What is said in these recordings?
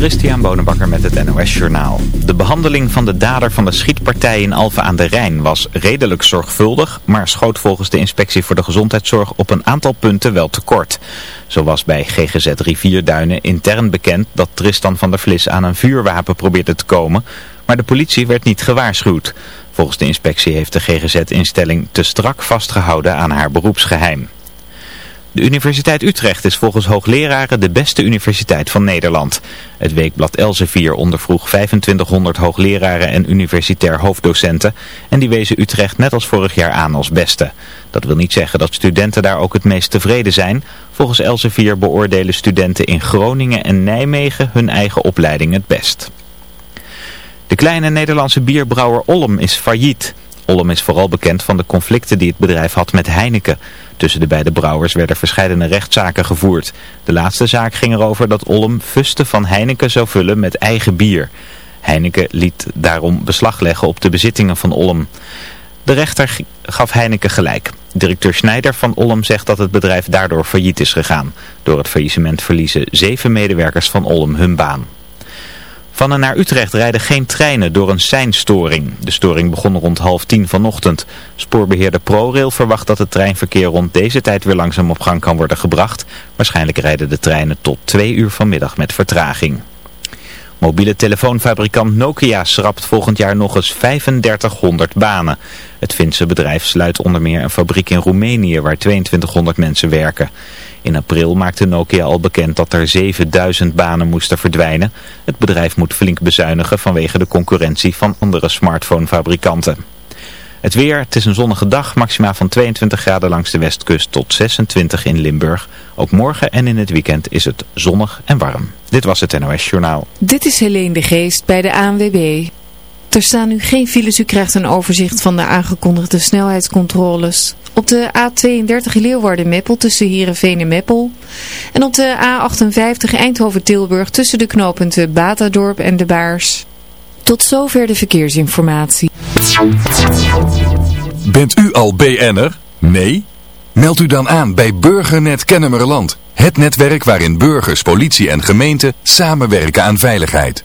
Christian Bonenbakker met het NOS Journaal. De behandeling van de dader van de schietpartij in Alphen aan de Rijn was redelijk zorgvuldig, maar schoot volgens de Inspectie voor de Gezondheidszorg op een aantal punten wel tekort. Zo was bij GGZ Rivierduinen intern bekend dat Tristan van der Vlis aan een vuurwapen probeerde te komen, maar de politie werd niet gewaarschuwd. Volgens de inspectie heeft de GGZ-instelling te strak vastgehouden aan haar beroepsgeheim. De Universiteit Utrecht is volgens hoogleraren de beste universiteit van Nederland. Het weekblad Elsevier ondervroeg 2500 hoogleraren en universitair hoofddocenten en die wezen Utrecht net als vorig jaar aan als beste. Dat wil niet zeggen dat studenten daar ook het meest tevreden zijn. Volgens Elsevier beoordelen studenten in Groningen en Nijmegen hun eigen opleiding het best. De kleine Nederlandse bierbrouwer Olm is failliet. Olm is vooral bekend van de conflicten die het bedrijf had met Heineken. Tussen de beide brouwers werden verschillende rechtszaken gevoerd. De laatste zaak ging erover dat Olm fusten van Heineken zou vullen met eigen bier. Heineken liet daarom beslag leggen op de bezittingen van Olm. De rechter gaf Heineken gelijk. Directeur Schneider van Olm zegt dat het bedrijf daardoor failliet is gegaan. Door het faillissement verliezen zeven medewerkers van Olm hun baan. Van en naar Utrecht rijden geen treinen door een seinstoring. De storing begon rond half tien vanochtend. Spoorbeheerder ProRail verwacht dat het treinverkeer rond deze tijd weer langzaam op gang kan worden gebracht. Waarschijnlijk rijden de treinen tot twee uur vanmiddag met vertraging. Mobiele telefoonfabrikant Nokia schrapt volgend jaar nog eens 3500 banen. Het Finse bedrijf sluit onder meer een fabriek in Roemenië waar 2200 mensen werken. In april maakte Nokia al bekend dat er 7000 banen moesten verdwijnen. Het bedrijf moet flink bezuinigen vanwege de concurrentie van andere smartphonefabrikanten. Het weer, het is een zonnige dag, maxima van 22 graden langs de westkust tot 26 in Limburg. Ook morgen en in het weekend is het zonnig en warm. Dit was het NOS Journaal. Dit is Helene de Geest bij de ANWB. Er staan nu geen files, u krijgt een overzicht van de aangekondigde snelheidscontroles. Op de A32 Leeuwarden-Meppel tussen Heerenveen en Meppel. En op de A58 Eindhoven-Tilburg tussen de knooppunten Batadorp en De Baars. Tot zover de verkeersinformatie. Bent u al BN'er? Nee? Meld u dan aan bij Burgernet Kennemerland. Het netwerk waarin burgers, politie en gemeente samenwerken aan veiligheid.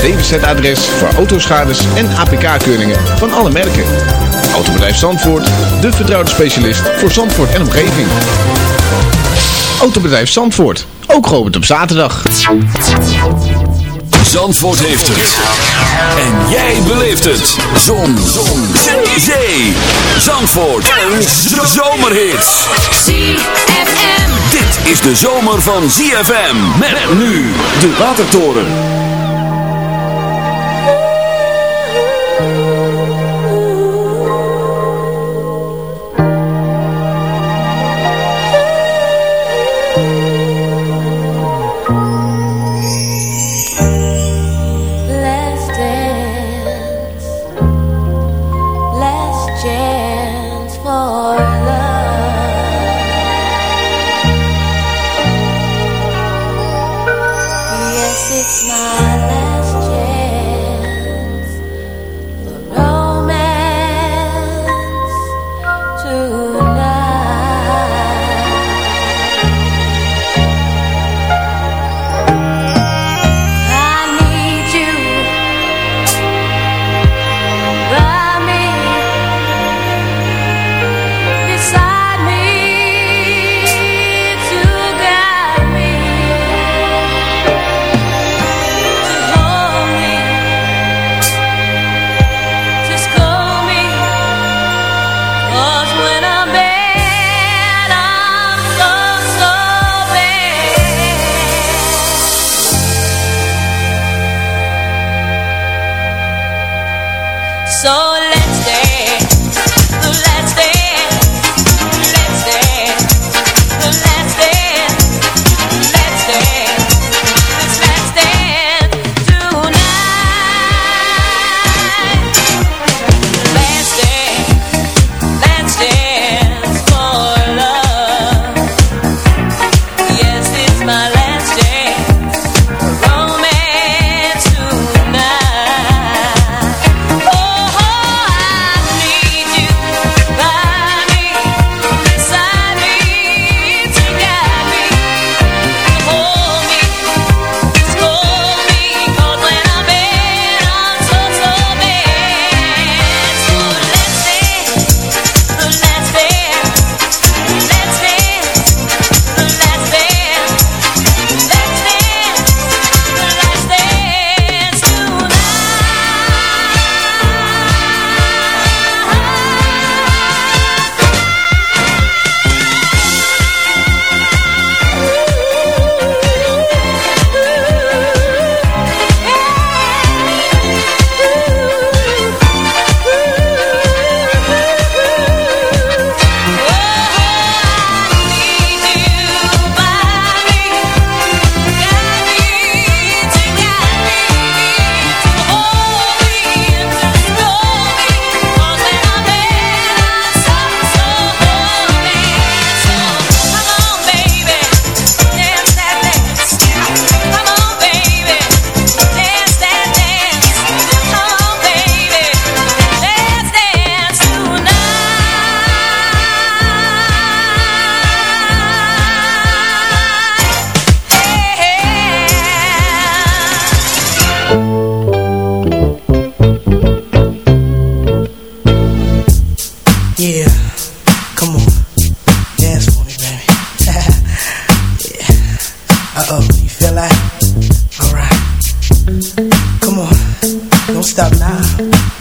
DWZ-adres voor autoschades en APK-keuringen van alle merken. Autobedrijf Zandvoort, de vertrouwde specialist voor Zandvoort en omgeving. Autobedrijf Zandvoort, ook geopend op zaterdag. Zandvoort heeft het. En jij beleeft het. Zon. Zon. Zee. Zee. Zandvoort. Een zomerhit. ZFM. Dit is de zomer van ZFM. Met nu de Watertoren.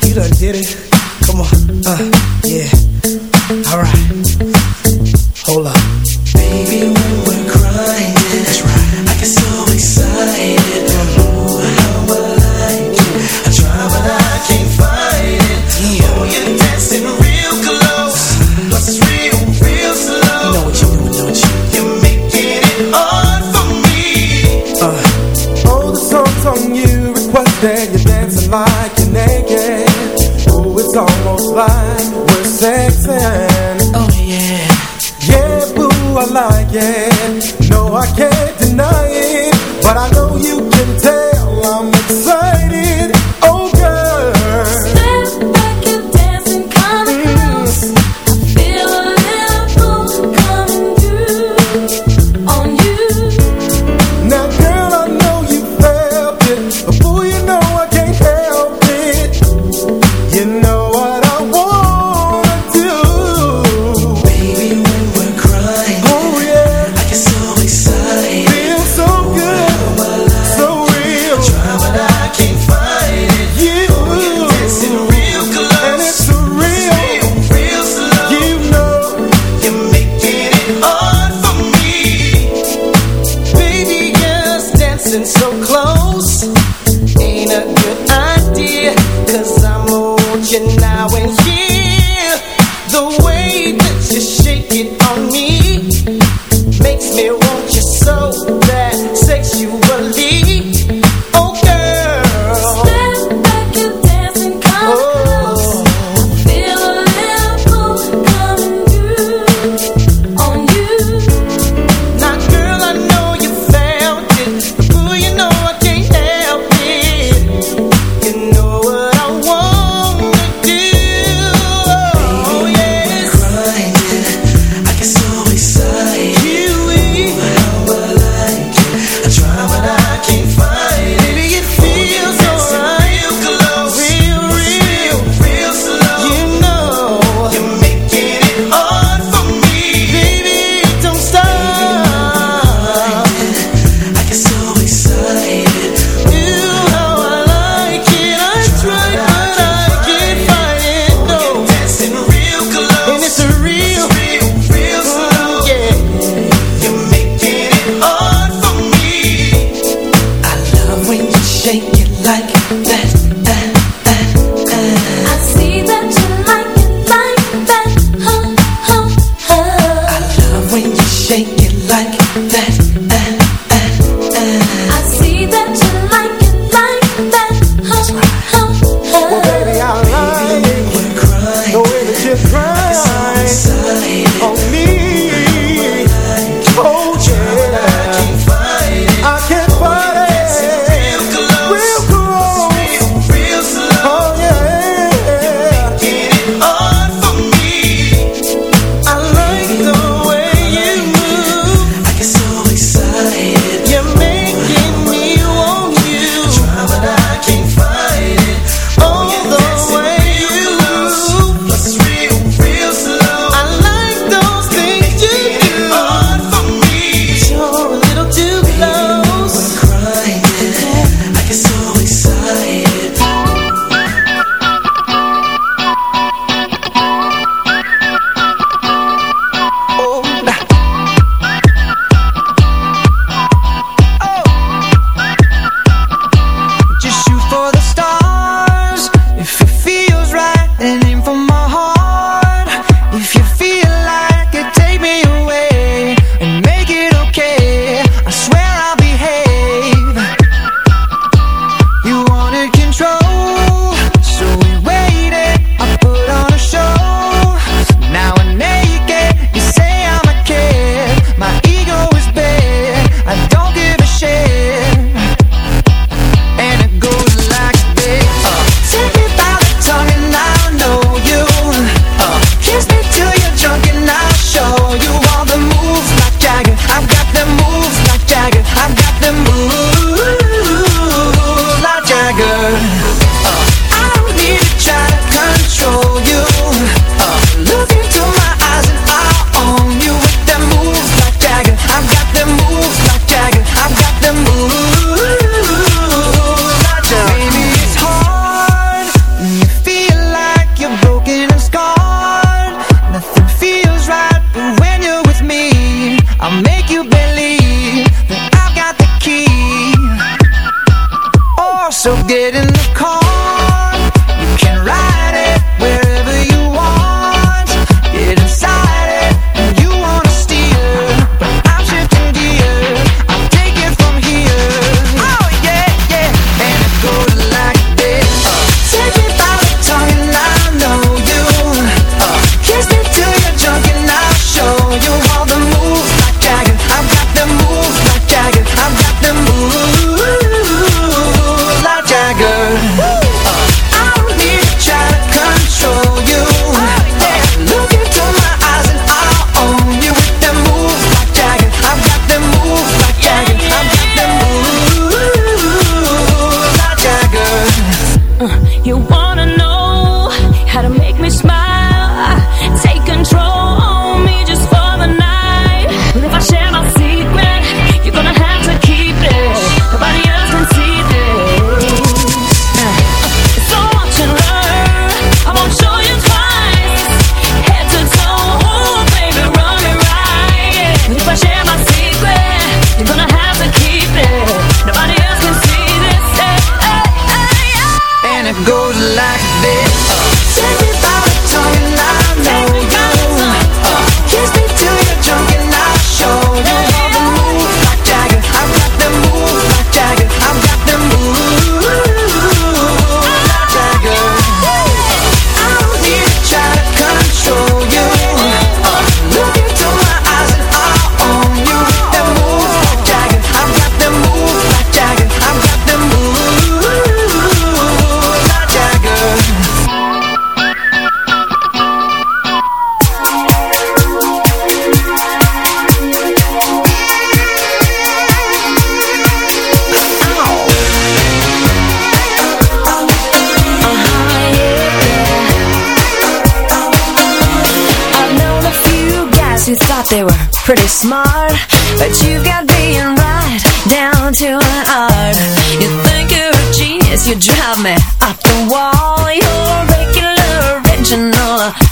You done did it. Come on, uh, yeah.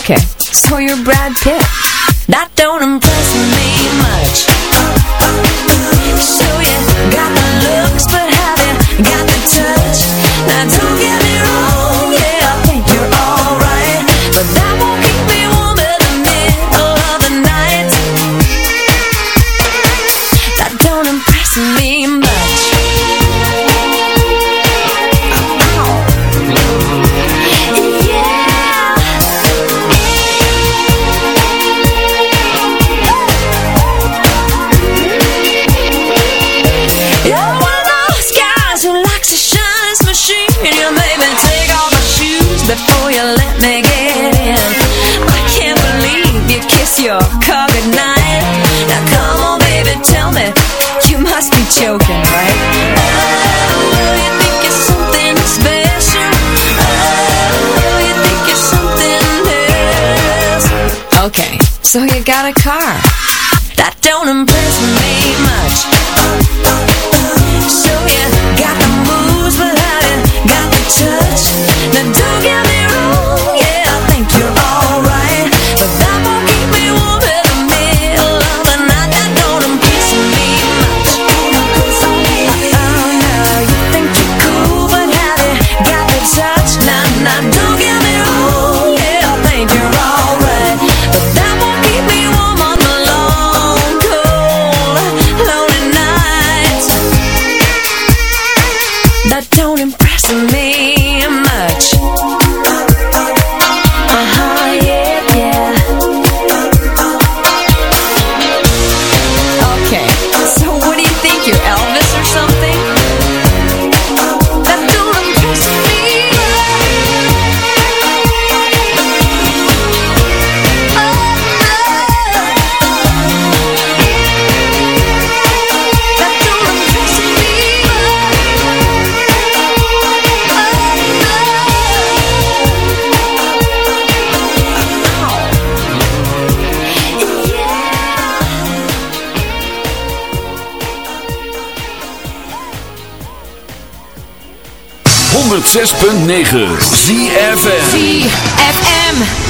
Okay, so you're brother your car goodnight. Now come on, baby, tell me you must be joking, right? Oh, oh, okay, so you got a car that don't impress me much. So you got the moves, but I got the touch. Now don't 106.9 ZFM ZFM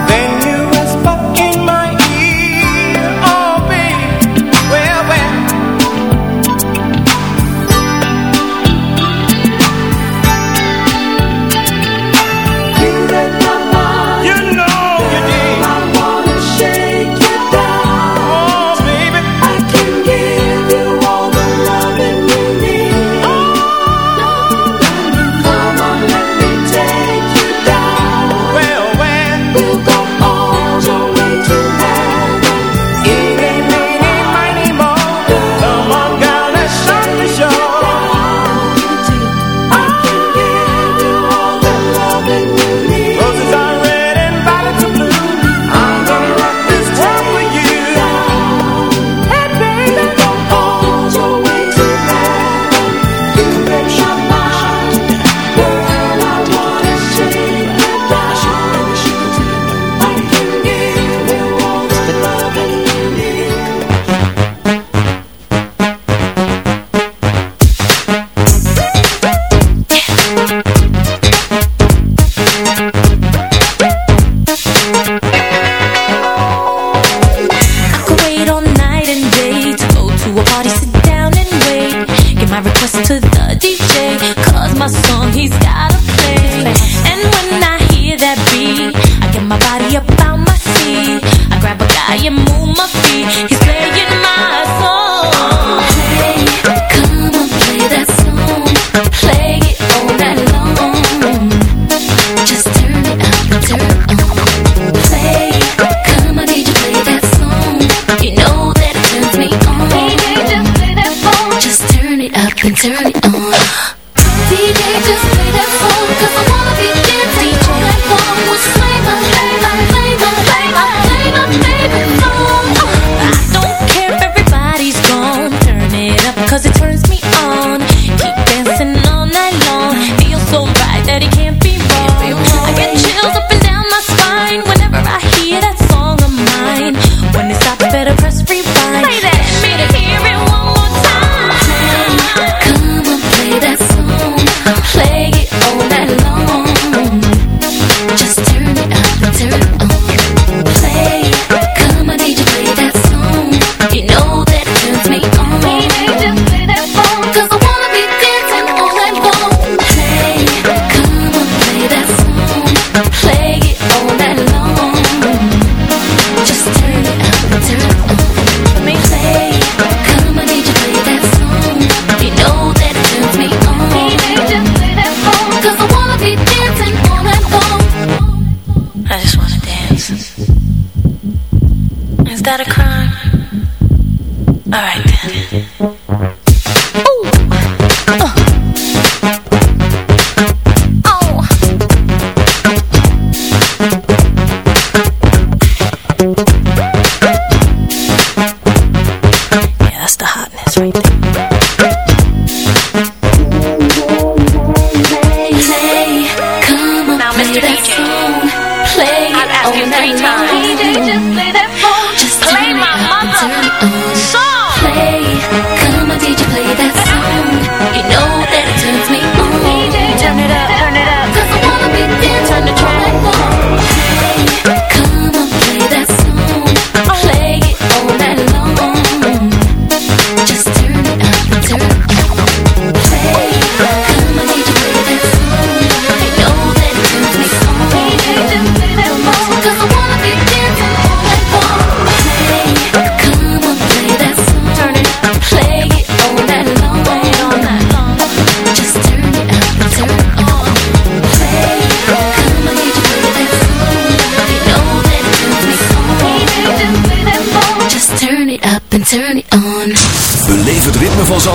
better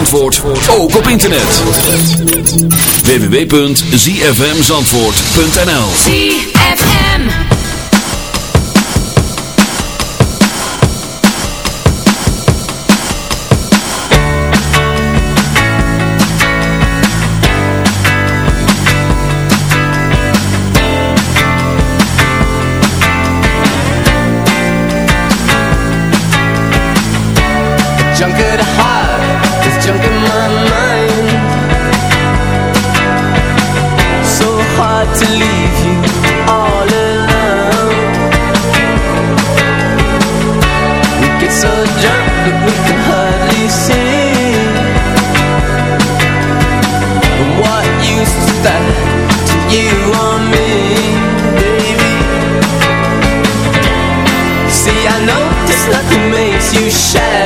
Zandvoort, ook op internet. www.zfmzandvoort.nl ZFM. Junk at heart, shadow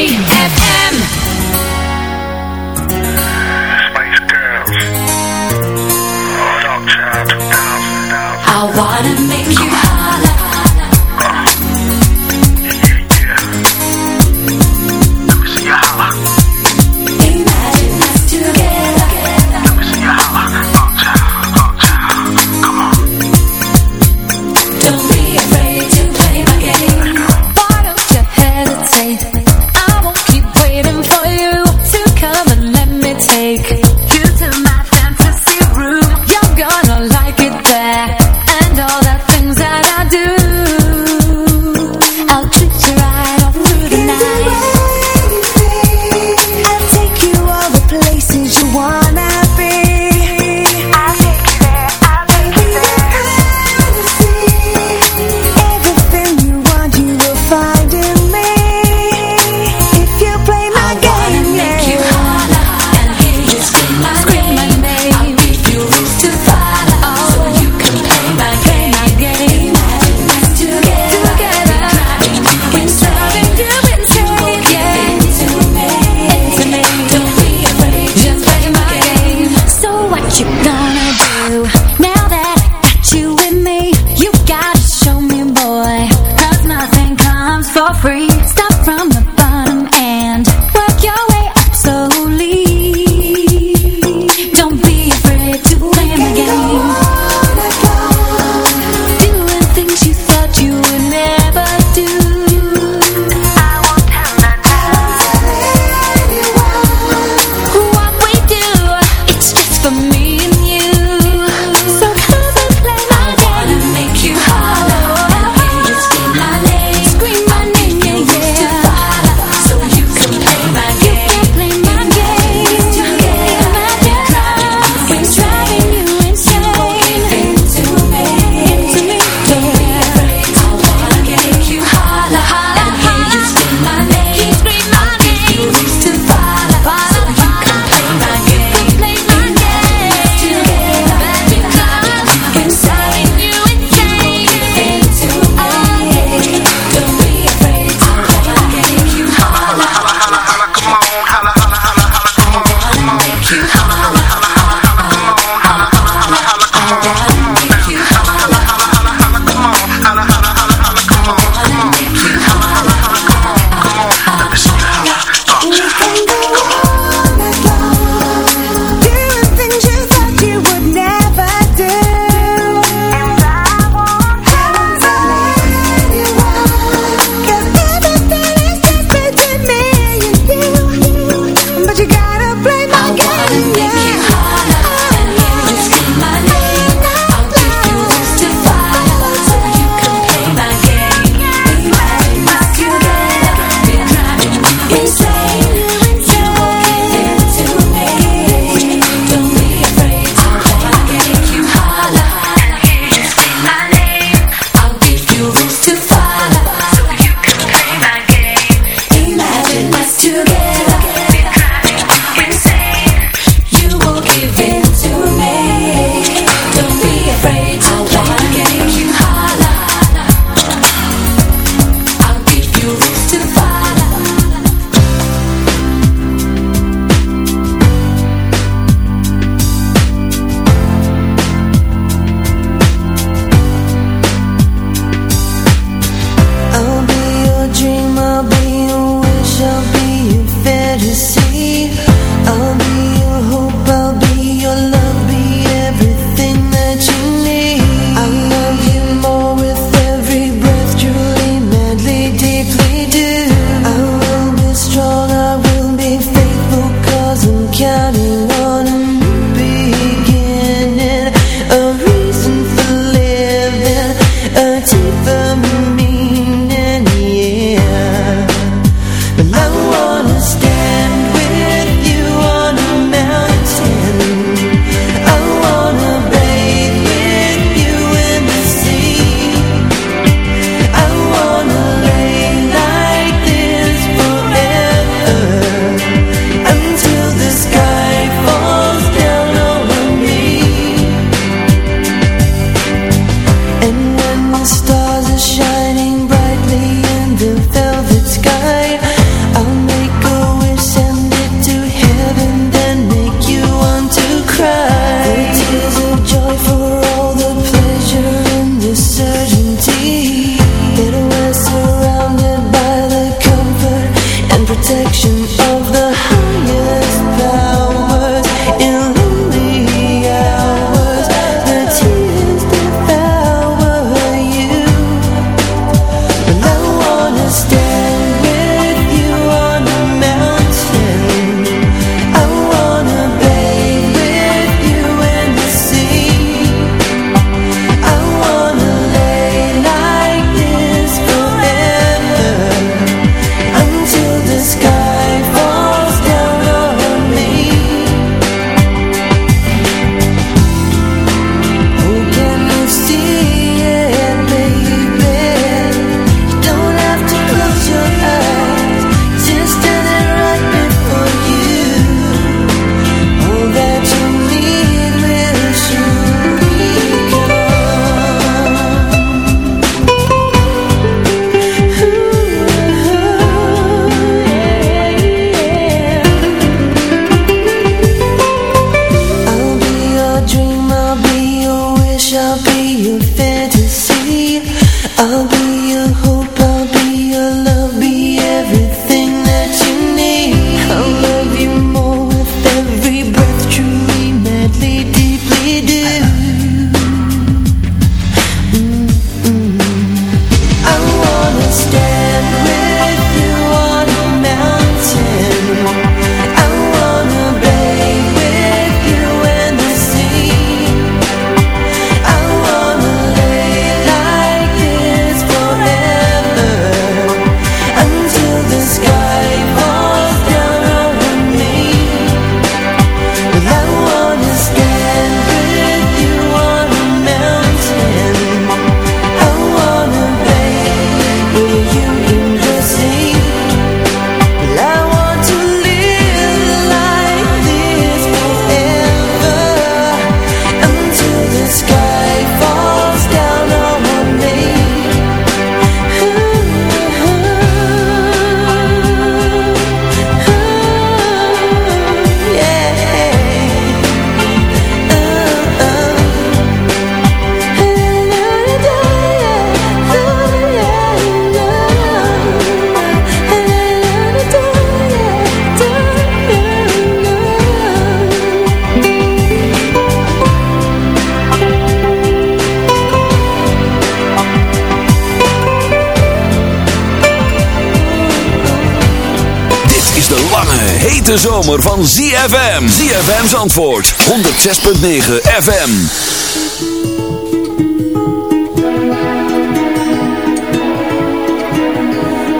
ZFM 106.9 FM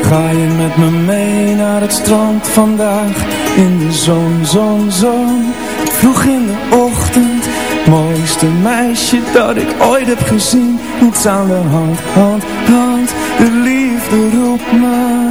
Ga je met me mee naar het strand vandaag? In de zon, zon, zon. Vroeg in de ochtend. Mooiste meisje dat ik ooit heb gezien. Niets aan de hand, hand, hand. De liefde roept me.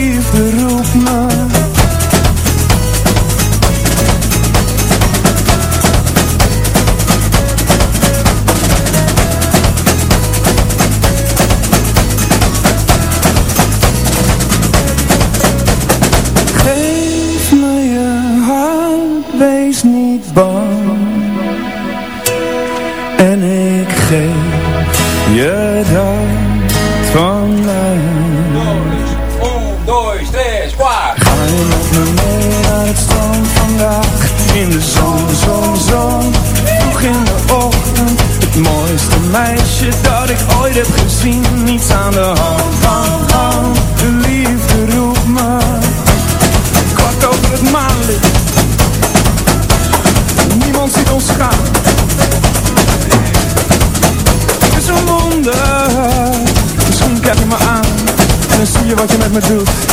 bang. En ik geef je dat van mij. Ga je met me mee naar het strand vandaag? In de zon, zon, zon. Vroeg in de ochtend. Het mooiste meisje dat ik ooit heb gezien. Niets aan de hand. van I'ma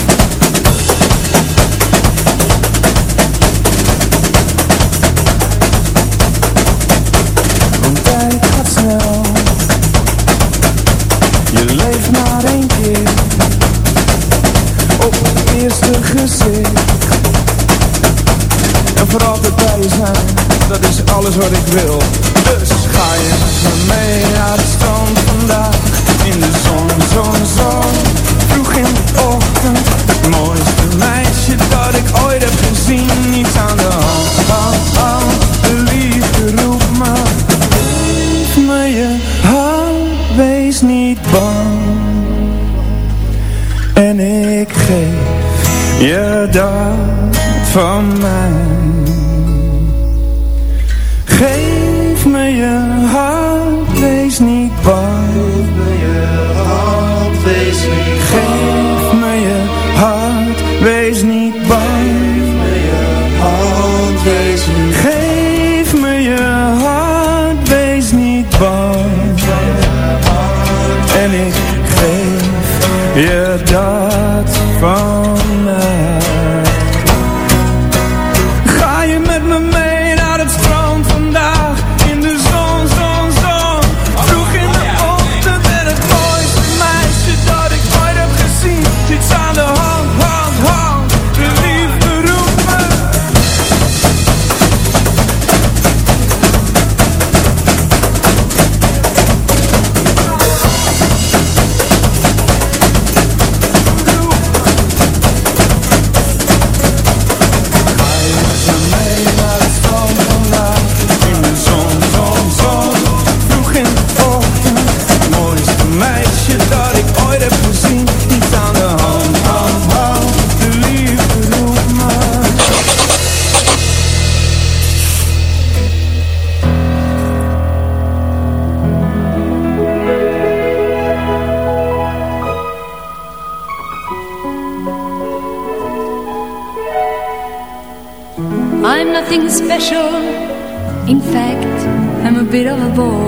I'm nothing special. In fact i'm a bit of a bore.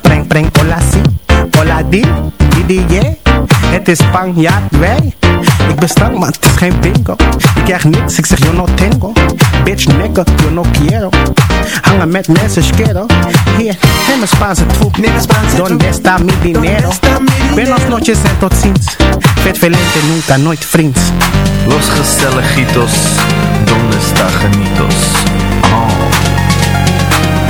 Preng, preng, hola si. Hola di, di, di, yeah. Het is Spanjaard, wij. Ik ben stank, maar het is geen bingo. Ik krijg niks, ik zeg yo no tengo. Bitch, nigga, yo no quiero. Hangen met mensen, schero. Hier, neem een Spaanse troep. Donde está mi dinero? Buenos noches en tot ziens. Vet velente, nunca, nooit vriends. Los Gestelejitos, ¿dónde está Janitos? Oh.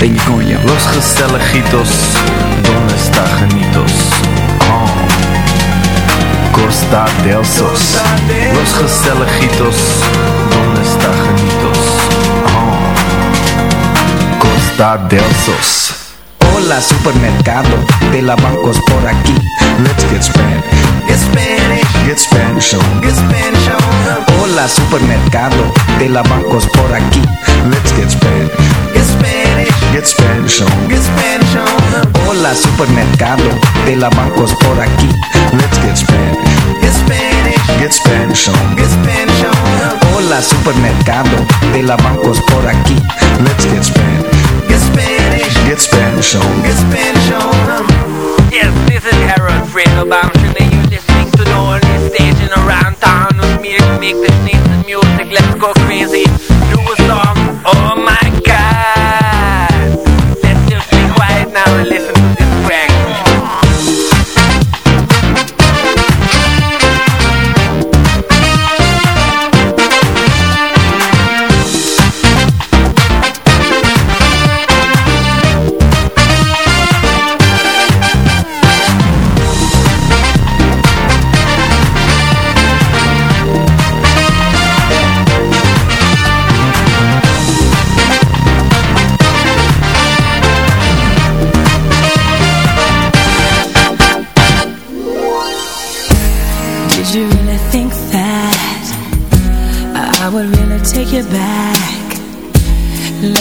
Los Gestelejitos, ¿dónde está Janitos? Oh. Costa del Sos. Los Gestelejitos, ¿dónde está Janitos? Oh. Costa del Sos. Hola supermercado de la bancos por aquí. Let's get Spanish. Get Spanish. Get Spanish on. Get Spanish on. Hola supermercado de la bancos por aquí. Let's get Spanish. Get Spanish. Get Spanish on. Get Spanish on. Hola supermercado de la bancos por aquí. Let's get Spanish. Get Spanish. Get Spanish on. Get Spanish on. Hola supermercado de la bancos por aquí. Let's get Spanish. Get Spanish. Get Spanish on. Get Spanish on. Yes, this is Harold Bouncing and you're listening to the only station around town with me to make this nice music. Let's go crazy. Do a song. Oh my god. Let's just be quiet now and listen